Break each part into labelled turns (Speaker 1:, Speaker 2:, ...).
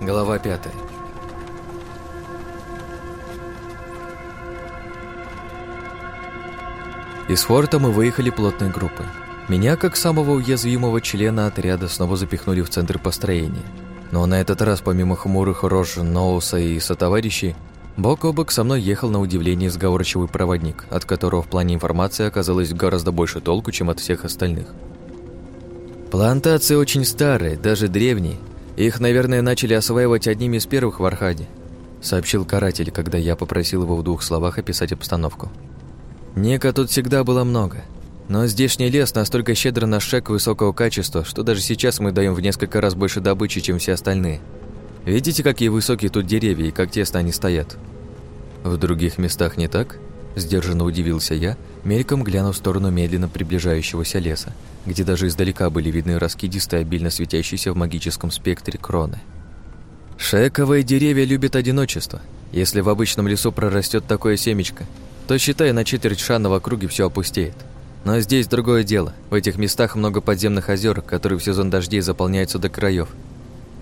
Speaker 1: Глава пятая. Из форта мы выехали плотной группой. Меня, как самого уязвимого члена отряда, снова запихнули в центр построения. Но на этот раз, помимо хмурых рож Ноуса и сотоварищей, бок о бок со мной ехал на удивление сговорчивый проводник, от которого в плане информации оказалось гораздо больше толку, чем от всех остальных. Плантации очень старые, даже древние. Их, наверное, начали осваивать одними из первых в Архаде, сообщил каратель, когда я попросил его в двух словах описать обстановку. Нека тут всегда было много, но здешний лес настолько щедр на шек высокого качества, что даже сейчас мы даем в несколько раз больше добычи, чем все остальные. Видите, какие высокие тут деревья и как тесно они стоят? В других местах не так? Сдержанно удивился я, мельком глянув в сторону медленно приближающегося леса, где даже издалека были видны раскидистые, обильно светящиеся в магическом спектре кроны. Шековые деревья любят одиночество. Если в обычном лесу прорастет такое семечко, то, считай, на четверть шана в округе все опустеет. Но здесь другое дело. В этих местах много подземных озер, которые в сезон дождей заполняются до краев.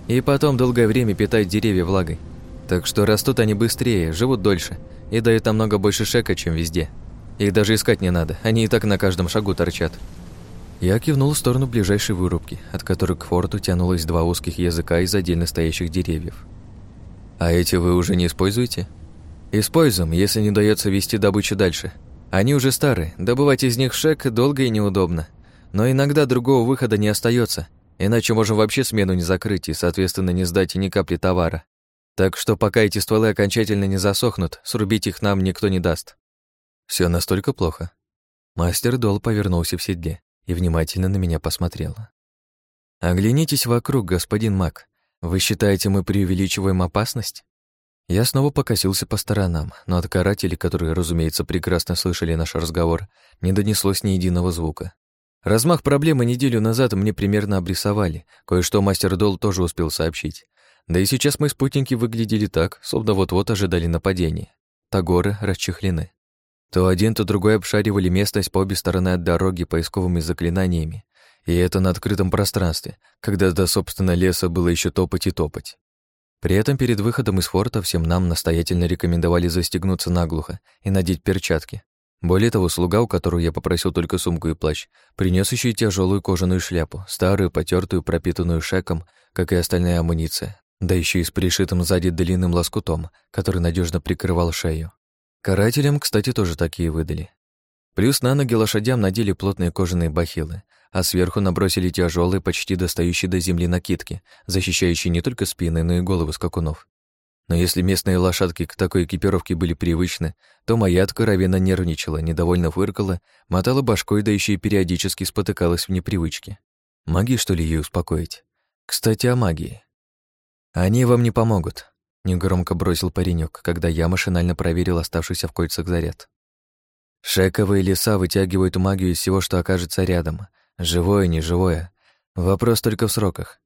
Speaker 1: И потом долгое время питают деревья влагой. Так что растут они быстрее, живут дольше и дают намного больше шека, чем везде. Их даже искать не надо, они и так на каждом шагу торчат. Я кивнул в сторону ближайшей вырубки, от которой к форту тянулось два узких языка из отдельно стоящих деревьев. «А эти вы уже не используете?» Используем, если не удается вести добычу дальше. Они уже старые, добывать из них шек долго и неудобно. Но иногда другого выхода не остается, иначе можем вообще смену не закрыть и, соответственно, не сдать ни капли товара. Так что пока эти стволы окончательно не засохнут, срубить их нам никто не даст. Все настолько плохо. Мастер Дол повернулся в седле и внимательно на меня посмотрел. «Оглянитесь вокруг, господин Мак. Вы считаете, мы преувеличиваем опасность?» Я снова покосился по сторонам, но от карателей, которые, разумеется, прекрасно слышали наш разговор, не донеслось ни единого звука. Размах проблемы неделю назад мне примерно обрисовали, кое-что мастер Дол тоже успел сообщить. Да и сейчас мои спутники выглядели так, словно вот-вот ожидали нападения. Тагоры расчехлены. То один, то другой обшаривали местность по обе стороны от дороги поисковыми заклинаниями. И это на открытом пространстве, когда до, собственно, леса было еще топать и топать. При этом перед выходом из форта всем нам настоятельно рекомендовали застегнуться наглухо и надеть перчатки. Более того, слуга, у которого я попросил только сумку и плащ, принес еще и тяжелую кожаную шляпу, старую, потертую, пропитанную шеком, как и остальная амуниция, да еще и с пришитым сзади длинным лоскутом, который надежно прикрывал шею. Карателям, кстати, тоже такие выдали. Плюс на ноги лошадям надели плотные кожаные бахилы, а сверху набросили тяжелые, почти достающие до земли накидки, защищающие не только спины, но и головы скакунов. Но если местные лошадки к такой экипировке были привычны, то моя откровенно нервничала, недовольно фыркала, мотала башкой, да еще и периодически спотыкалась в непривычке. Магии, что ли, ей успокоить? Кстати, о магии. Они вам не помогут, негромко бросил паренек, когда я машинально проверил оставшийся в кольцах заряд. Шековые леса вытягивают магию из всего, что окажется рядом, Живое, не живое. Вопрос только в сроках.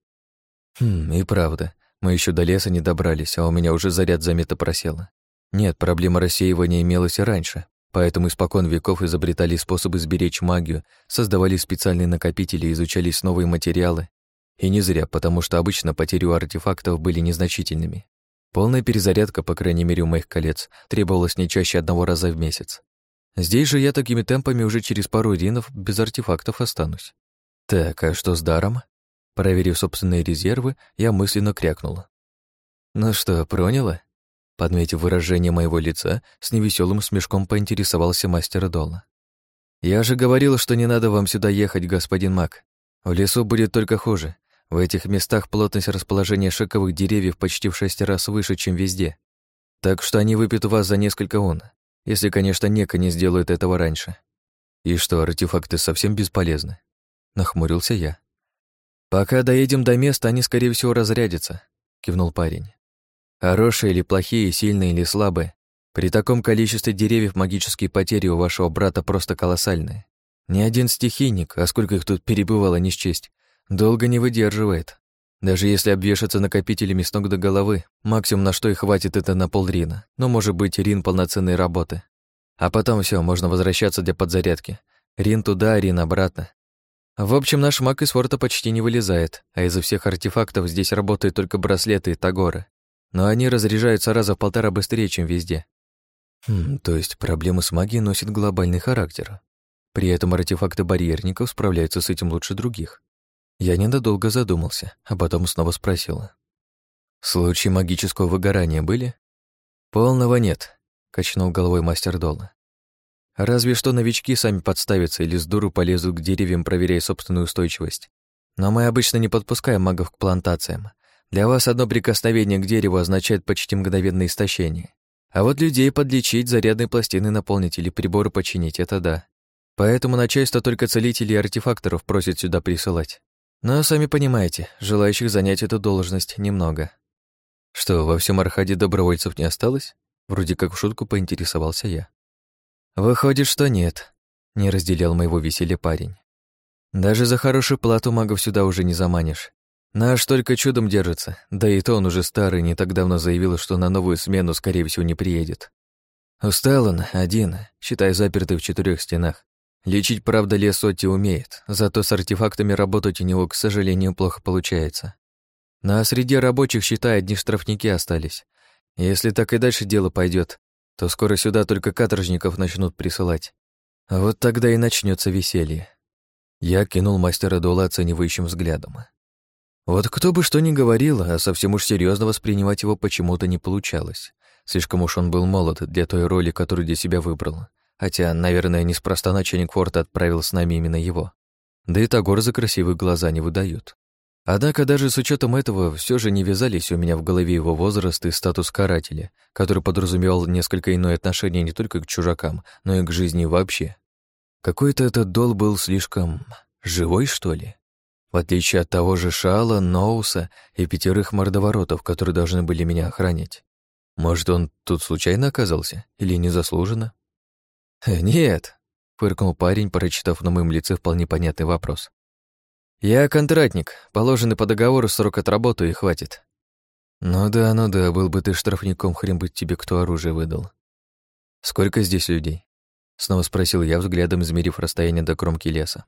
Speaker 1: Хм, и правда. Мы еще до леса не добрались, а у меня уже заряд заметно просела. Нет, проблема рассеивания имелась и раньше, поэтому испокон веков изобретали способы сберечь магию, создавали специальные накопители, изучались новые материалы. И не зря, потому что обычно потери у артефактов были незначительными. Полная перезарядка, по крайней мере, у моих колец, требовалась не чаще одного раза в месяц. Здесь же я такими темпами уже через пару ринов без артефактов останусь. Так, а что с даром? Проверив собственные резервы, я мысленно крякнула. Ну что, проняла? Подметив выражение моего лица, с невеселым смешком поинтересовался мастер Дола. «Я же говорил, что не надо вам сюда ехать, господин Мак. В лесу будет только хуже. В этих местах плотность расположения шиковых деревьев почти в шесть раз выше, чем везде. Так что они выпьют вас за несколько он. Если, конечно, Нека не сделает этого раньше. И что, артефакты совсем бесполезны? Нахмурился я. Пока доедем до места, они, скорее всего, разрядятся, кивнул парень. Хорошие или плохие, сильные или слабые, при таком количестве деревьев магические потери у вашего брата просто колоссальные. Ни один стихийник, а сколько их тут перебывало не счесть, долго не выдерживает. Даже если обвешаться накопителями с ног до головы, максимум на что и хватит это на полрина, но может быть рин полноценной работы. А потом все, можно возвращаться для подзарядки. Рин туда, рин обратно. В общем, наш маг из форта почти не вылезает, а из-за всех артефактов здесь работают только браслеты и тагоры. Но они разряжаются раза в полтора быстрее, чем везде. Хм, то есть проблема с магией носит глобальный характер. При этом артефакты барьерников справляются с этим лучше других. Я ненадолго задумался, а потом снова спросила. «Случаи магического выгорания были?» «Полного нет», — качнул головой мастер Дола. Разве что новички сами подставятся или с дуру полезут к деревьям, проверяя собственную устойчивость. Но мы обычно не подпускаем магов к плантациям. Для вас одно прикосновение к дереву означает почти мгновенное истощение. А вот людей подлечить, зарядные пластины наполнить или приборы починить — это да. Поэтому начальство только целителей и артефакторов просит сюда присылать. Но, сами понимаете, желающих занять эту должность немного. Что, во всем Архаде добровольцев не осталось? Вроде как в шутку поинтересовался я. «Выходит, что нет», — не разделял моего веселья парень. «Даже за хорошую плату магов сюда уже не заманишь. Наш только чудом держится, да и то он уже старый, не так давно заявил, что на новую смену, скорее всего, не приедет. Устал он, один, считай, запертый в четырех стенах. Лечить, правда, лес умеет, зато с артефактами работать у него, к сожалению, плохо получается. Ну а среди рабочих, считай, одни штрафники остались. Если так и дальше дело пойдет, то скоро сюда только каторжников начнут присылать. Вот тогда и начнется веселье. Я кинул мастера Дула оценивающим взглядом. Вот кто бы что ни говорил, а совсем уж серьезно воспринимать его почему-то не получалось. Слишком уж он был молод для той роли, которую для себя выбрал. Хотя, наверное, неспроста начальник форта отправил с нами именно его. Да и Тагор за красивые глаза не выдают. Однако даже с учетом этого все же не вязались у меня в голове его возраст и статус карателя, который подразумевал несколько иное отношение не только к чужакам, но и к жизни вообще. Какой-то этот дол был слишком... живой, что ли? В отличие от того же Шала, Ноуса и пятерых мордоворотов, которые должны были меня охранять. Может, он тут случайно оказался? Или незаслуженно? «Э, «Нет», — фыркнул парень, прочитав на моем лице вполне понятный вопрос. «Я контрактник. Положенный по договору срок отработаю и хватит». «Ну да, ну да, был бы ты штрафником, хрен бы тебе кто оружие выдал». «Сколько здесь людей?» Снова спросил я, взглядом измерив расстояние до кромки леса.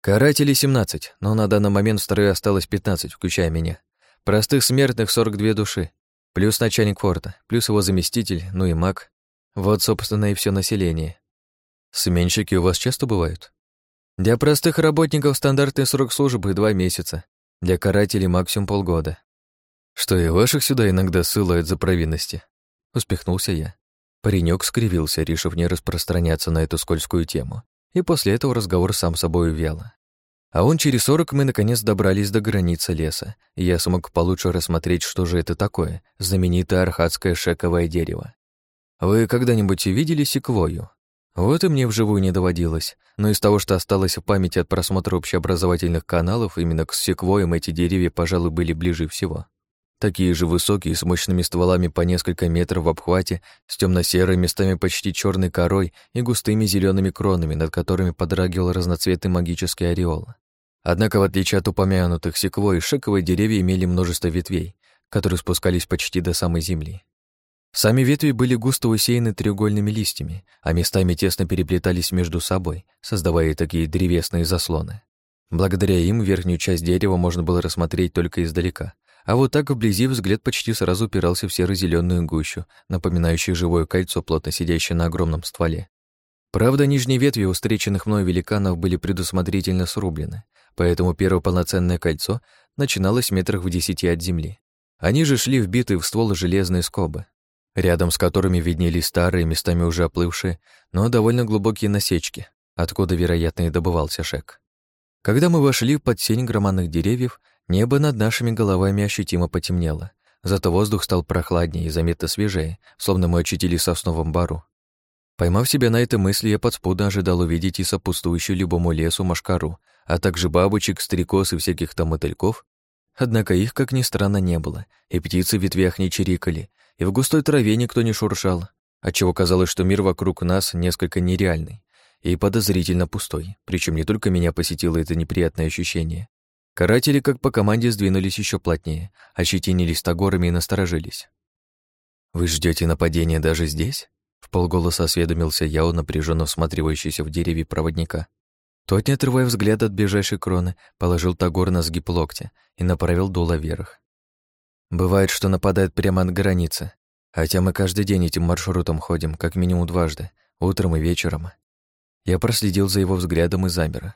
Speaker 1: «Карателей 17, но на данный момент в строю осталось 15, включая меня. Простых смертных 42 души, плюс начальник форта, плюс его заместитель, ну и маг. Вот, собственно, и все население. Сменщики у вас часто бывают?» Для простых работников стандартный срок службы — два месяца, для карателей максимум полгода. Что и ваших сюда иногда ссылают за провинности, успехнулся я. Паренек скривился, решив не распространяться на эту скользкую тему, и после этого разговор сам собой увял. А он через сорок мы наконец добрались до границы леса, и я смог получше рассмотреть, что же это такое, знаменитое архатское шековое дерево. Вы когда-нибудь видели секвою? Вот и мне вживую не доводилось, но из того, что осталось в памяти от просмотра общеобразовательных каналов, именно к секвоям эти деревья, пожалуй, были ближе всего. Такие же высокие, с мощными стволами по несколько метров в обхвате, с темно-серой, местами почти черной корой и густыми зелеными кронами, над которыми подрагивал разноцветный магический ореол. Однако, в отличие от упомянутых секвой, шековые деревья имели множество ветвей, которые спускались почти до самой земли. Сами ветви были густо усеяны треугольными листьями, а местами тесно переплетались между собой, создавая такие древесные заслоны. Благодаря им верхнюю часть дерева можно было рассмотреть только издалека, а вот так вблизи взгляд почти сразу упирался в серо-зеленую гущу, напоминающую живое кольцо, плотно сидящее на огромном стволе. Правда, нижние ветви у встреченных мной великанов были предусмотрительно срублены, поэтому первое полноценное кольцо начиналось метрах в десяти от земли. Они же шли вбитые в ствол железные скобы, рядом с которыми виднелись старые, местами уже оплывшие, но довольно глубокие насечки, откуда, вероятно, и добывался шек. Когда мы вошли под сень громадных деревьев, небо над нашими головами ощутимо потемнело, зато воздух стал прохладнее и заметно свежее, словно мы очутились в сосновом бару. Поймав себя на этой мысли, я подспудно ожидал увидеть и сопутствующую любому лесу машкару, а также бабочек, стрекоз и всяких там мотыльков. Однако их, как ни странно, не было, и птицы в ветвях не чирикали, и в густой траве никто не шуршал, отчего казалось, что мир вокруг нас несколько нереальный и подозрительно пустой, причем не только меня посетило это неприятное ощущение. Каратели, как по команде, сдвинулись еще плотнее, ощетинились тагорами и насторожились. «Вы ждете нападения даже здесь?» В полголоса осведомился я у напряженно всматривающийся в деревья проводника. Тот, не отрывая взгляд от ближайшей кроны, положил тагор на сгиб локтя и направил дуло вверх. Бывает, что нападает прямо от границы, хотя мы каждый день этим маршрутом ходим, как минимум дважды, утром и вечером. Я проследил за его взглядом и замер.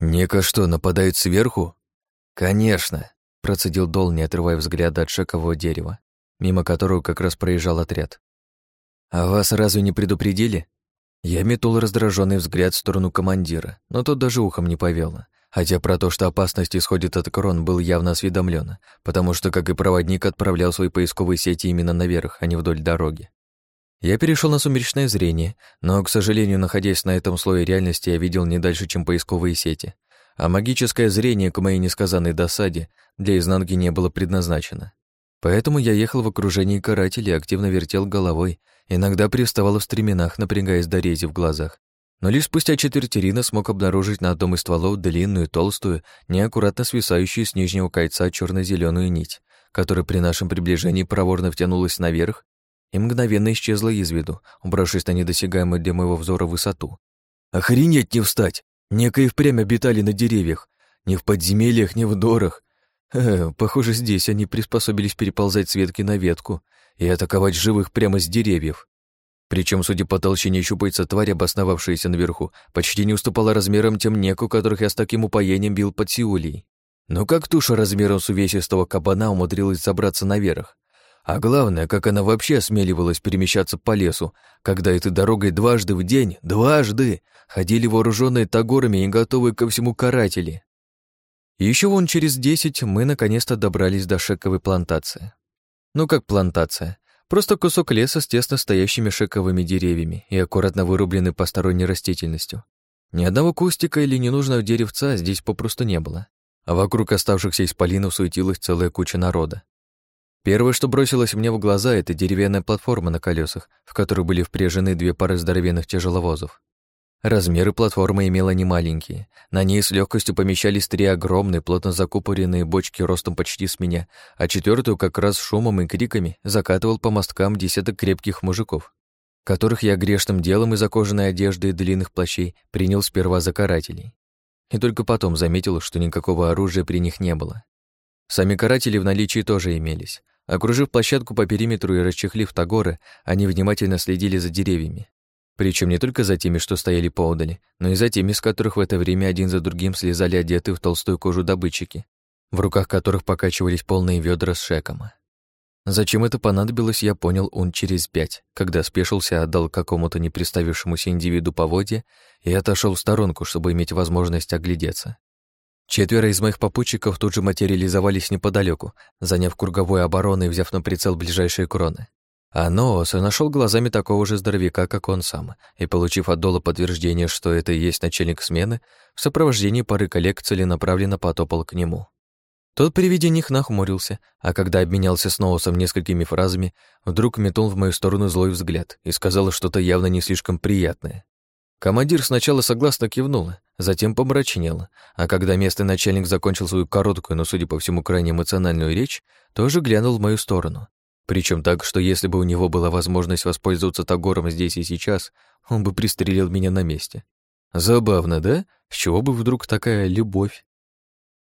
Speaker 1: «Нека что, нападает сверху?» «Конечно», — процедил Дол, не отрывая взгляда от шакового дерева, мимо которого как раз проезжал отряд. «А вас разве не предупредили?» Я метнул раздраженный взгляд в сторону командира, но тот даже ухом не повел. Хотя про то, что опасность исходит от крон, был явно осведомлен, потому что, как и проводник, отправлял свои поисковые сети именно наверх, а не вдоль дороги. Я перешел на сумеречное зрение, но, к сожалению, находясь на этом слое реальности, я видел не дальше, чем поисковые сети. А магическое зрение, к моей несказанной досаде, для изнанки не было предназначено. Поэтому я ехал в окружении карателей, активно вертел головой, иногда приставал в стременах, напрягаясь до рези в глазах. Но лишь спустя четверть смог обнаружить на одном из стволов длинную, толстую, неаккуратно свисающую с нижнего кольца черно зеленую нить, которая при нашем приближении проворно втянулась наверх и мгновенно исчезла из виду, убравшись на недосягаемую для моего взора высоту. «Охренеть не встать! Некое впрямь обитали на деревьях. Ни в подземельях, ни в дорах. Э, похоже, здесь они приспособились переползать с ветки на ветку и атаковать живых прямо с деревьев. Причем, судя по толщине щупальца, тварь, обосновавшаяся наверху, почти не уступала размерам тем неку, которых я с таким упоением бил под Сеулей. Но как туша размером с увесистого кабана умудрилась забраться наверх? А главное, как она вообще осмеливалась перемещаться по лесу, когда этой дорогой дважды в день, дважды, ходили вооруженные тагорами и готовые ко всему каратели. Еще вон через десять мы наконец-то добрались до шековой плантации. Ну как плантация? Просто кусок леса с тесно стоящими шековыми деревьями и аккуратно вырубленный посторонней растительностью. Ни одного кустика или ненужного деревца здесь попросту не было, а вокруг оставшихся исполинов суетилась целая куча народа. Первое, что бросилось мне в глаза, это деревянная платформа на колесах, в которой были впряжены две пары здоровенных тяжеловозов. Размеры платформы имела немаленькие. На ней с легкостью помещались три огромные, плотно закупоренные бочки ростом почти с меня, а четвертую как раз шумом и криками закатывал по мосткам десяток крепких мужиков, которых я грешным делом из-за кожаной одежды и длинных плащей принял сперва за карателей. И только потом заметил, что никакого оружия при них не было. Сами каратели в наличии тоже имелись. Окружив площадку по периметру и расчехлив тагоры, они внимательно следили за деревьями. Причем не только за теми, что стояли поодали, но и за теми, с которых в это время один за другим слезали одетые в толстую кожу добытчики, в руках которых покачивались полные ведра с шеком. Зачем это понадобилось, я понял он через пять, когда спешился, отдал какому-то не представившемуся индивиду поводья и отошел в сторонку, чтобы иметь возможность оглядеться. Четверо из моих попутчиков тут же материализовались неподалеку, заняв круговую оборону и взяв на прицел ближайшие кроны. А Ноос нашел глазами такого же здоровяка, как он сам, и, получив от Дола подтверждение, что это и есть начальник смены, в сопровождении пары коллег целенаправленно потопал к нему. Тот при виде них нахмурился, а когда обменялся с Ноосом несколькими фразами, вдруг метнул в мою сторону злой взгляд и сказал что-то явно не слишком приятное. Командир сначала согласно кивнул, затем помрачнел, а когда местный начальник закончил свою короткую, но, судя по всему, крайне эмоциональную речь, тоже глянул в мою сторону. Причем так, что если бы у него была возможность воспользоваться Тагором здесь и сейчас, он бы пристрелил меня на месте. Забавно, да? С чего бы вдруг такая любовь?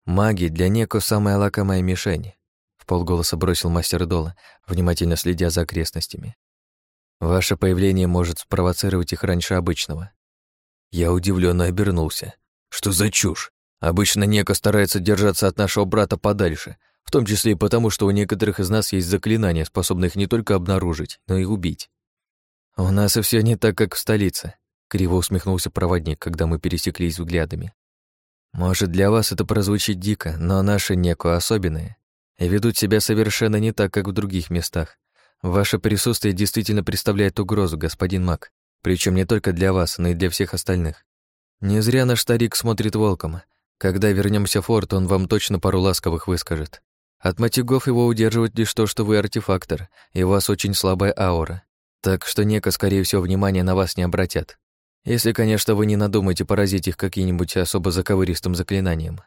Speaker 1: Маги для Неко самая лакомая мишень, в полголоса бросил мастер Дола, внимательно следя за окрестностями. Ваше появление может спровоцировать их раньше обычного. Я удивленно обернулся. Что за чушь? Обычно Нека старается держаться от нашего брата подальше, том числе и потому, что у некоторых из нас есть заклинания, способные их не только обнаружить, но и убить. У нас и все не так, как в столице, криво усмехнулся проводник, когда мы пересеклись взглядами. Может, для вас это прозвучит дико, но наши Неку особенные и ведут себя совершенно не так, как в других местах. Ваше присутствие действительно представляет угрозу, господин Мак, причем не только для вас, но и для всех остальных. Не зря наш старик смотрит волком. Когда вернемся в форт, он вам точно пару ласковых выскажет. От матюгов его удерживает лишь то, что вы артефактор, и у вас очень слабая аура. Так что Нека, скорее всего, внимания на вас не обратят. Если, конечно, вы не надумаете поразить их каким-нибудь особо заковыристым заклинанием.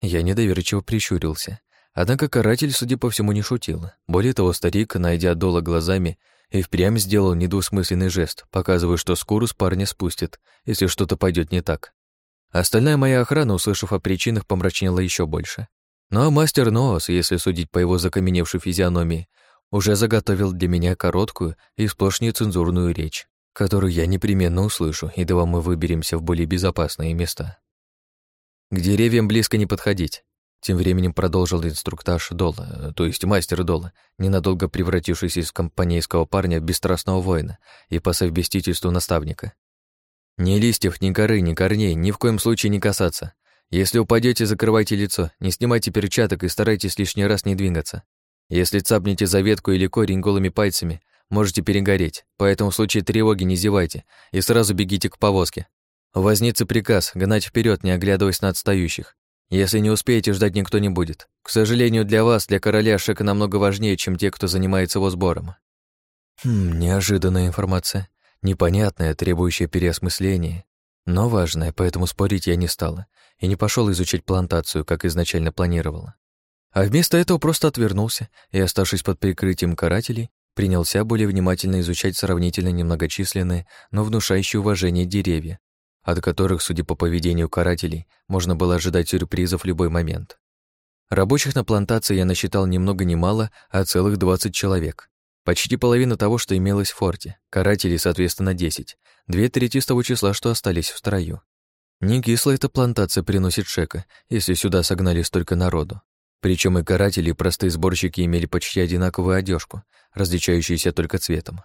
Speaker 1: Я недоверчиво прищурился. Однако каратель, судя по всему, не шутил. Более того, старик, найдя Дола глазами, и впрямь сделал недвусмысленный жест, показывая, что скуру с парня спустит, если что-то пойдет не так. Остальная моя охрана, услышав о причинах, помрачнела еще больше. А мастер Ноос, если судить по его закаменевшей физиономии, уже заготовил для меня короткую и сплошь нецензурную речь, которую я непременно услышу, едва мы выберемся в более безопасные места. К деревьям близко не подходить. Тем временем продолжил инструктаж Дола, то есть мастер Дола, ненадолго превратившийся из компанейского парня в бесстрастного воина и по совместительству наставника. Ни листьев, ни коры, ни корней ни в коем случае не касаться. Если упадете, закрывайте лицо, не снимайте перчаток и старайтесь лишний раз не двигаться. Если цапнете за ветку или корень голыми пальцами, можете перегореть, поэтому в случае тревоги не зевайте и сразу бегите к повозке. Возница приказ гнать вперед, не оглядываясь на отстающих. Если не успеете, ждать никто не будет. К сожалению, для вас, для короля, Шека намного важнее, чем те, кто занимается его сбором. Хм, неожиданная информация. Непонятная, требующая переосмысления. Но важная, поэтому спорить я не стала. И не пошел изучать плантацию, как изначально планировала. А вместо этого просто отвернулся и, оставшись под прикрытием карателей, принялся более внимательно изучать сравнительно немногочисленные, но внушающие уважение деревья, от которых, судя по поведению карателей, можно было ожидать сюрпризов в любой момент. Рабочих на плантации я насчитал ни много ни мало, а целых 20 человек. Почти половина того, что имелось в форте. Карателей, соответственно, 10. Две трети с того числа, что остались в строю. Не кисло эта плантация приносит шека, если сюда согнали столько народу. Причем и каратели, и простые сборщики имели почти одинаковую одежку, различающуюся только цветом.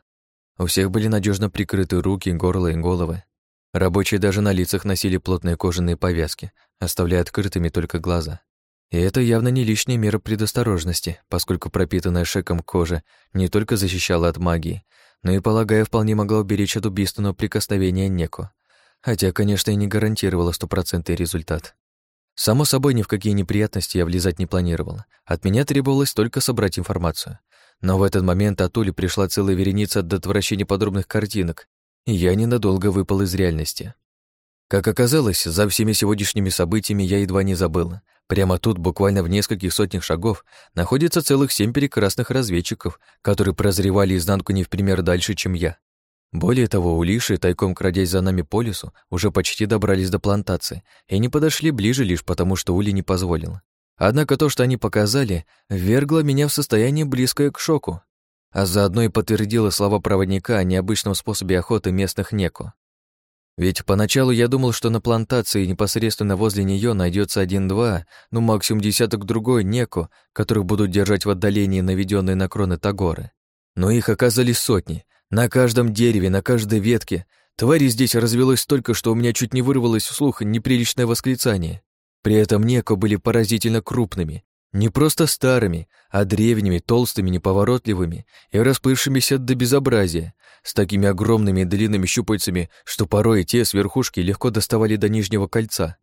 Speaker 1: У всех были надежно прикрыты руки, горло и головы. Рабочие даже на лицах носили плотные кожаные повязки, оставляя открытыми только глаза. И это явно не лишняя мера предосторожности, поскольку пропитанная шеком кожа не только защищала от магии, но и, полагаю, вполне могла уберечь от убийственного прикосновения Неко. Хотя, конечно, и не гарантировала стопроцентный результат. Само собой, ни в какие неприятности я влезать не планировал. От меня требовалось только собрать информацию. Но в этот момент от Ули пришла целая вереница до отвращения подробных картинок, и я ненадолго выпал из реальности. Как оказалось, за всеми сегодняшними событиями я едва не забыл. Прямо тут, буквально в нескольких сотнях шагов, находится целых семь прекрасных разведчиков, которые прозревали изнанку не в пример дальше, чем я. Более того, улиши, тайком крадясь за нами по лесу, уже почти добрались до плантации и не подошли ближе лишь потому, что Ули не позволил. Однако то, что они показали, ввергло меня в состояние близкое к шоку а заодно и подтвердила слова проводника о необычном способе охоты местных неко. Ведь поначалу я думал, что на плантации непосредственно возле нее найдется один-два, ну максимум десяток другой неко, которых будут держать в отдалении наведенные на кроны Тагоры. Но их оказались сотни. На каждом дереве, на каждой ветке. Твари здесь развелось столько, что у меня чуть не вырвалось вслух неприличное восклицание. При этом неко были поразительно крупными, не просто старыми, а древними, толстыми, неповоротливыми и расплывшимися до безобразия, с такими огромными и длинными щупальцами, что порой те с верхушки легко доставали до нижнего кольца.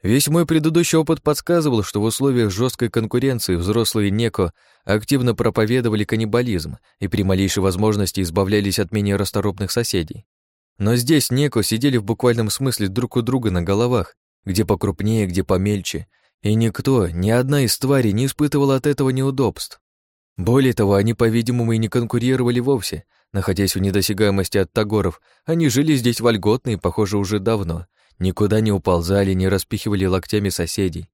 Speaker 1: Весь мой предыдущий опыт подсказывал, что в условиях жесткой конкуренции взрослые неко активно проповедовали каннибализм и при малейшей возможности избавлялись от менее расторопных соседей. Но здесь неко сидели в буквальном смысле друг у друга на головах, где покрупнее, где помельче, и никто, ни одна из тварей не испытывала от этого неудобств. Более того, они, по-видимому, и не конкурировали вовсе. Находясь в недосягаемости от тагоров, они жили здесь вольготно и, похоже, уже давно. Никуда не уползали, не распихивали локтями соседей.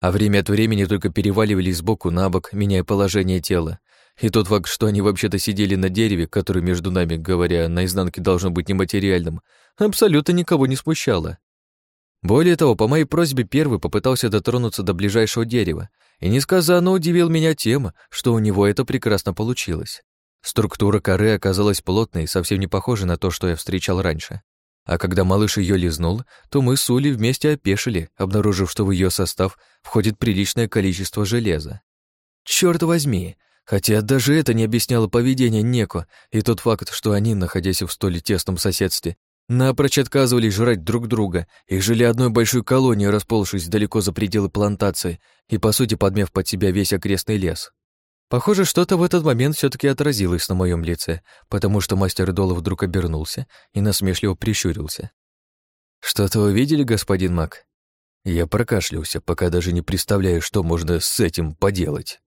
Speaker 1: А время от времени только переваливались сбоку на бок, меняя положение тела. И тот факт, что они вообще-то сидели на дереве, которое, между нами, говоря, наизнанке должно быть нематериальным, абсолютно никого не смущало. Более того, по моей просьбе первый попытался дотронуться до ближайшего дерева и несказанно удивил меня тем, что у него это прекрасно получилось. Структура коры оказалась плотной и совсем не похожей на то, что я встречал раньше. А когда малыш ее лизнул, то мы с Ули вместе опешили, обнаружив, что в ее состав входит приличное количество железа. Черт возьми! Хотя даже это не объясняло поведение Неко и тот факт, что они, находясь в столь тесном соседстве, Напрочь отказывались жрать друг друга и жили одной большой колонией, расползшись далеко за пределы плантации и, по сути, подмев под себя весь окрестный лес. Похоже, что-то в этот момент все таки отразилось на моем лице, потому что мастер Дола вдруг обернулся и насмешливо прищурился. «Что-то вы видели, господин Мак?» Я прокашлялся, пока даже не представляю, что можно с этим поделать.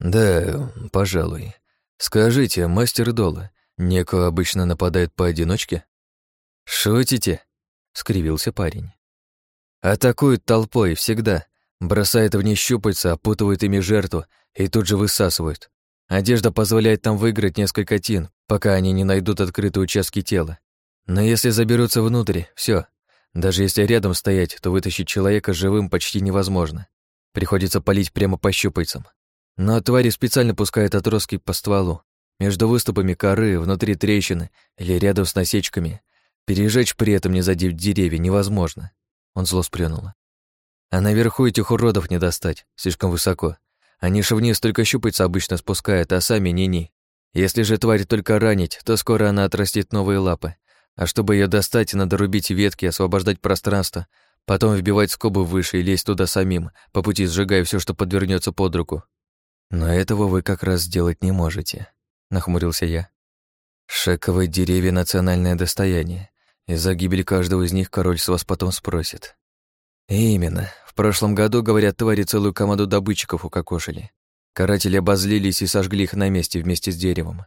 Speaker 1: «Да, пожалуй. Скажите, мастер Дола, Неко обычно нападает поодиночке? Шутите? скривился парень. Атакует толпой всегда, бросает в них щупальца, опутывает ими жертву и тут же высасывает. Одежда позволяет там выиграть несколько тин, пока они не найдут открытые участки тела. Но если заберутся внутрь, все. Даже если рядом стоять, то вытащить человека живым почти невозможно. Приходится палить прямо по щупальцам. Но твари специально пускают отростки по стволу. Между выступами коры, внутри трещины или рядом с насечками. Пережечь при этом не задев деревья невозможно. Он зло сплюнул. А наверху этих уродов не достать, слишком высоко. Они же вниз только щупальца обычно спускают, а сами ни-ни. Если же тварь только ранить, то скоро она отрастит новые лапы. А чтобы ее достать, надо рубить ветки, освобождать пространство, потом вбивать скобы выше и лезть туда самим, по пути сжигая все, что подвернется под руку. Но этого вы как раз сделать не можете, нахмурился я. Шековые деревья — национальное достояние, и за гибель каждого из них король с вас потом спросит. именно. В прошлом году, говорят, твари целую команду добытчиков укокошили. Каратели обозлились и сожгли их на месте вместе с деревом.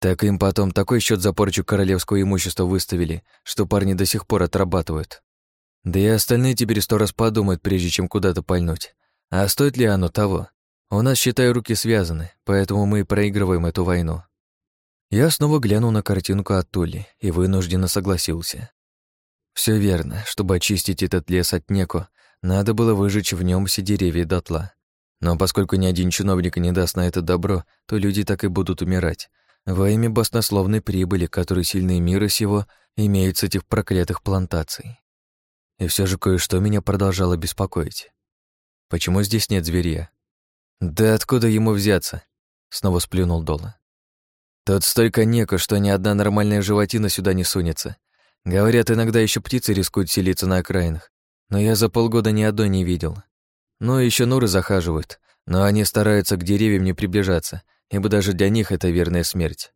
Speaker 1: Так им потом такой счет за порчу королевского имущества выставили, что парни до сих пор отрабатывают. Да и остальные теперь сто раз подумают, прежде чем куда-то пальнуть. А стоит ли оно того? У нас, считай, руки связаны, поэтому мы проигрываем эту войну. Я снова глянул на картинку от Тули и вынужденно согласился. Все верно, чтобы очистить этот лес от неко, надо было выжечь в нем все деревья дотла. Но поскольку ни один чиновник не даст на это добро, то люди так и будут умирать, во имя баснословной прибыли, которую сильные мира сего имеют с этих проклятых плантаций. И все же кое-что меня продолжало беспокоить. Почему здесь нет зверя? Да откуда ему взяться? Снова сплюнул Дола. Тут столько неко, что ни одна нормальная животина сюда не сунется. Говорят, иногда еще птицы рискуют селиться на окраинах, но я за полгода ни одной не видел. Ну, еще нуры захаживают, но они стараются к деревьям не приближаться, ибо даже для них это верная смерть.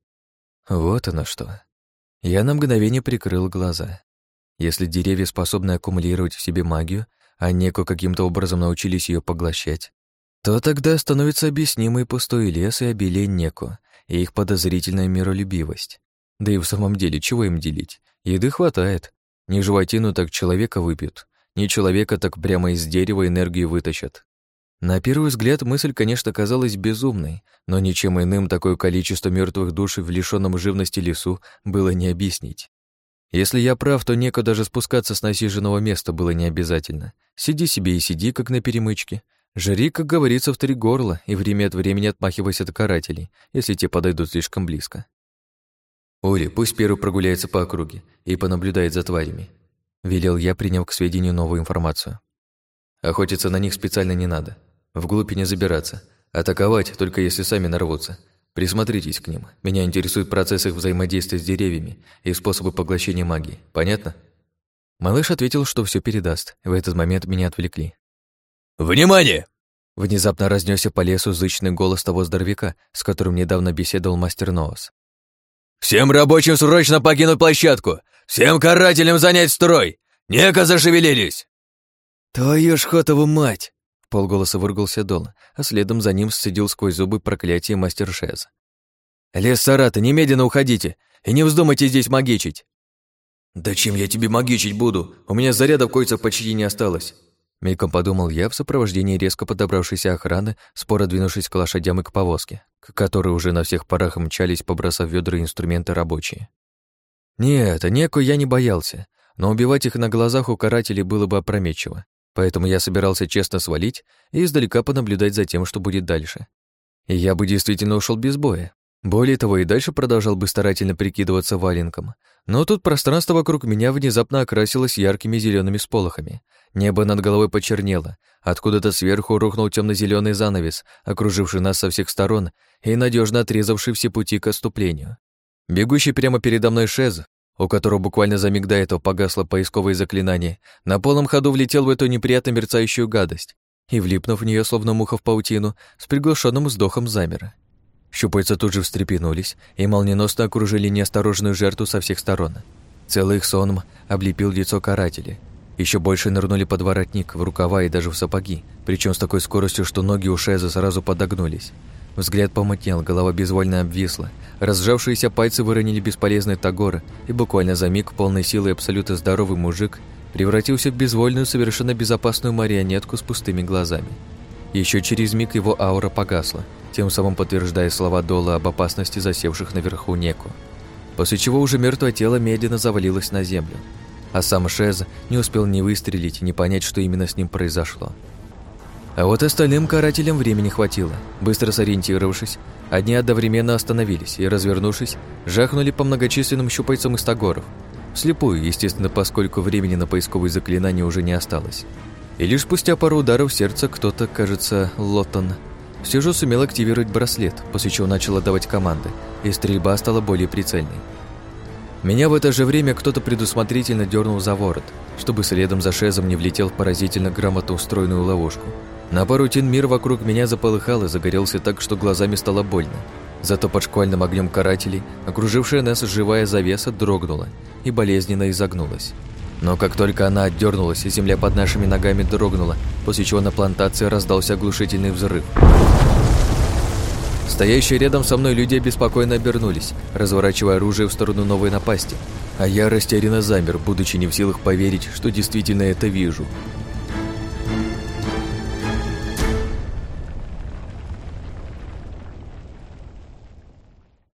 Speaker 1: Вот оно что. Я на мгновение прикрыл глаза. Если деревья способны аккумулировать в себе магию, а неко каким-то образом научились ее поглощать, то тогда становится объяснимый пустой лес и обилие неко, и их подозрительная миролюбивость. Да и в самом деле, чего им делить? Еды хватает. Не животину, так человека выпьют. Не человека, так прямо из дерева энергию вытащат. На первый взгляд мысль, конечно, казалась безумной, но ничем иным такое количество мертвых душ в лишенном живности лесу было не объяснить. Если я прав, то неко даже спускаться с насиженного места было не обязательно. Сиди себе и сиди, как на перемычке. Жри, как говорится, в три горла, и время от времени отмахивайся от карателей, если те подойдут слишком близко. Оли, пусть первый прогуляется по округе и понаблюдает за тварями. Велел я, приняв к сведению новую информацию. Охотиться на них специально не надо. Вглубь не забираться. Атаковать, только если сами нарвутся. Присмотритесь к ним. Меня интересует процесс их взаимодействия с деревьями и способы поглощения магии. Понятно? Малыш ответил, что все передаст. В этот момент меня отвлекли.
Speaker 2: «Внимание!»
Speaker 1: Внезапно разнесся по лесу зычный голос того здоровяка, с которым недавно беседовал мастер Ноос.
Speaker 2: «Всем рабочим срочно покинуть площадку! Всем карателям занять строй! Неко зашевелились!»
Speaker 1: «Твою ж хотову мать!» полголоса выругался Дол, а следом за ним сцедил сквозь зубы проклятие мастер Шез. «Лес Сарата, немедленно уходите! И не вздумайте здесь магичить!»
Speaker 2: «Да чем я тебе магичить буду? У меня зарядов кольцев почти не осталось!»
Speaker 1: Мельком подумал я в сопровождении резко подобравшейся охраны, споро двинувшись к лошадям и к повозке, к которой уже на всех парах мчались, побросав ведра и инструменты рабочие. Нет, неку я не боялся, но убивать их на глазах у карателей было бы опрометчиво, поэтому я собирался честно свалить и издалека понаблюдать за тем, что будет дальше. И я бы действительно ушел без боя. Более того, и дальше продолжал бы старательно прикидываться валенком. Но тут пространство вокруг меня внезапно окрасилось яркими зелеными сполохами. Небо над головой почернело. Откуда-то сверху рухнул темно зеленый занавес, окруживший нас со всех сторон и надежно отрезавший все пути к отступлению. Бегущий прямо передо мной Шез у которого буквально за миг до этого погасло поисковое заклинание, на полном ходу влетел в эту неприятно мерцающую гадость и, влипнув в нее словно муха в паутину, с приглушенным вздохом замер. Щупальца тут же встрепенулись и молниеносно окружили неосторожную жертву со всех сторон. Целый их сонм облепил лицо карателя. Еще больше нырнули под воротник, в рукава и даже в сапоги, причем с такой скоростью, что ноги у Шеза сразу подогнулись. Взгляд помутнел, голова безвольно обвисла. Разжавшиеся пальцы выронили бесполезный тагор, и буквально за миг полной силы абсолютно здоровый мужик превратился в безвольную, совершенно безопасную марионетку с пустыми глазами. Еще через миг его аура погасла, тем самым подтверждая слова Дола об опасности засевших наверху Неку. После чего уже мертвое тело медленно завалилось на землю. А сам Шез не успел ни выстрелить, ни понять, что именно с ним произошло. А вот остальным карателям времени хватило. Быстро сориентировавшись, одни одновременно остановились и, развернувшись, жахнули по многочисленным щупальцам из тагоров. Вслепую, естественно, поскольку времени на поисковые заклинания уже не осталось. И лишь спустя пару ударов сердца кто-то, кажется, Лоттон, все же сумел активировать браслет, после чего начал отдавать команды, и стрельба стала более прицельной. Меня в это же время кто-то предусмотрительно дернул за ворот, чтобы следом за Шезом не влетел в поразительно грамотно устроенную ловушку. На пару тин мир вокруг меня заполыхал и загорелся так, что глазами стало больно. Зато под шквальным огнем карателей окружившая нас живая завеса дрогнула и болезненно изогнулась. Но как только она отдернулась, земля под нашими ногами дрогнула, после чего на плантации раздался оглушительный взрыв. Стоящие рядом со мной люди беспокойно обернулись, разворачивая оружие в сторону новой напасти. А я растерянно замер, будучи не в силах поверить, что действительно это вижу –